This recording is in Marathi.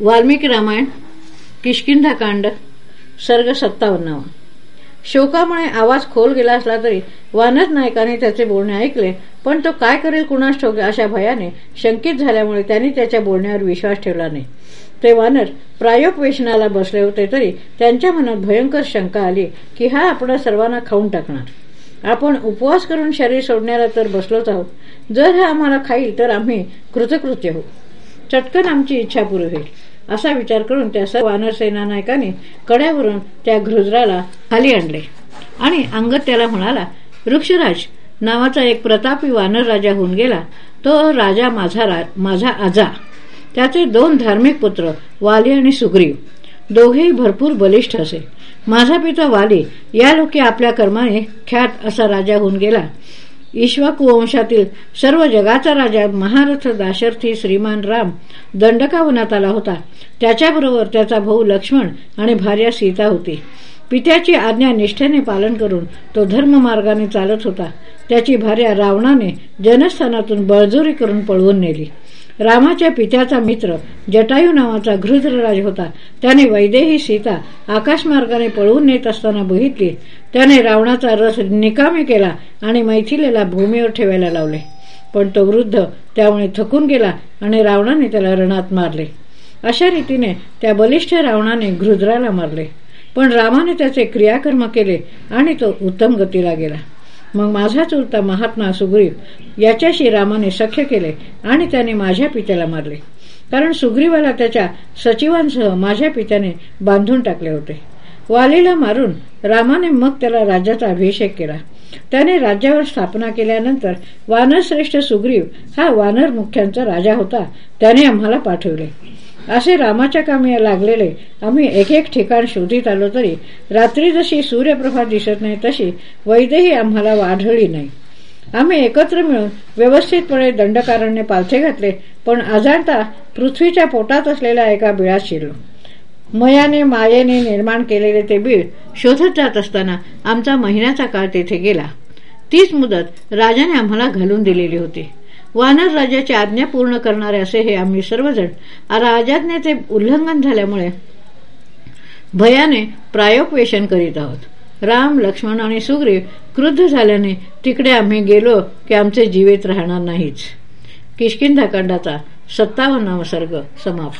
वाल्मिकी रामायण किशकिंधाकांड सर्ग सत्तावन्नावा शोकामुळे आवाज खोल गेला असला तरी वानर नायकाने त्याचे बोलणे ऐकले पण तो काय करेल कुणास ठोक अशा भयाने शंकित झाल्यामुळे त्यांनी त्याच्या बोलण्यावर विश्वास ठेवला नाही. ते वानर प्रायोपवेशनाला बसले होते तरी त्यांच्या मनात भयंकर शंका आली की हा आपणा सर्वांना खाऊन टाकणार. आपण उपवास करून शरीर सोडण्याला तर बसलोच आहोत. जर हा आम्हाला खाईल तर आम्ही कृतकृत्य होऊ. चटकन आमची इच्छा पुरी होईल. असा विचार करून त्या सर्व वानरसेना नायकाने कड्यावरून त्या घृजराला खाली आणले. आणि अंगत त्याला म्हणाला वृक्षराज नावाचा एक प्रतापी वानर राजा होऊन गेला. तो राजा माझा रा, माझा आजा. त्याचे दोन धार्मिक पुत्र वाली आणि सुग्रीव. दोघेही भरपूर बलिष्ठ असे. माझा पिता वाली या लोके आपल्या कर्माने ख्यात असा राजा होऊन गेला. ईश्वाकुवंशातील सर्व जगाचा राजा महारथ दाशर्थी श्रीमान राम दंडकावनात आला होता. त्याच्याबरोबर त्याचा भाऊ लक्ष्मण आणि भार्या सीता होती. पित्याची आज्ञा निष्ठेने पालन करून तो धर्ममार्गाने चालत होता. त्याची भार्या रावणाने जनस्थानातून बळजोरी करून पळवून नेली. रामाच्या पित्याचा मित्र जटायू नावाचा घृद्रराज होता. त्याने वैदेही सीता आकाशमार्गाने पळवून नेत असताना बघितली. त्याने रावणाचा रस निकामी केला आणि मैथिलीला भूमीवर ठेवायला लावले. पण तो वृद्ध त्यामुळे थकून गेला आणि रावणाने त्याला रणात मारले. अशा रीतीने त्या बलिष्ठ रावणाने घृद्राला मारले. पण रामाने त्याचे क्रियाकर्म केले आणि तो उत्तम गतीला गेला. मग माझा चुलता महात्मा सुग्रीव याच्याशी रामाने सख्य केले आणि त्याने माझ्या पित्याला मारले. कारण सुग्रीवाला त्याच्या सचिवांसह माझ्या पित्याने बांधून टाकले होते. वालीला मारून रामाने मग त्याला राज्याचा अभिषेक केला. त्याने राज्यावर स्थापना केल्यानंतर वानरश्रेष्ठ सुग्रीव हा वानर मुख्यांचा राजा होता त्याने आम्हाला पाठवले. असे रामाच्या कामी लागलेले आम्ही एक एक ठिकाण शोधित आलो तरी रात्री जशी सूर्यप्रभा दिसत नाही तशी वैद्यही आम्हाला आढळली नाही. आम्ही एकत्र मिळून व्यवस्थितपणे दंडकारण्य पालथे घातले पण अजाणता पृथ्वीच्या पोटात असलेल्या एका बिळात शिरलो. मयाने मायेने निर्माण केलेले ते बीळ शोधत जात असताना आमचा महिन्याचा काळ तेथे गेला. तीच मुदत राजाने आम्हाला घालून दिलेली होती. वानर राजाची आज्ञा पूर्ण करणारे असे हे आम्ही सर्वजण राजाज्ञेचे उल्लंघन झाल्यामुळे भयाने प्रायोपवेशन करीत आहोत. राम लक्ष्मण आणि सुग्रीव क्रुद्ध झाल्याने तिकडे आम्ही गेलो की आमचे जीवित राहणार नाहीच किशकिंधाकांडाचा सत्तावन्नावा सर्ग समाप्त.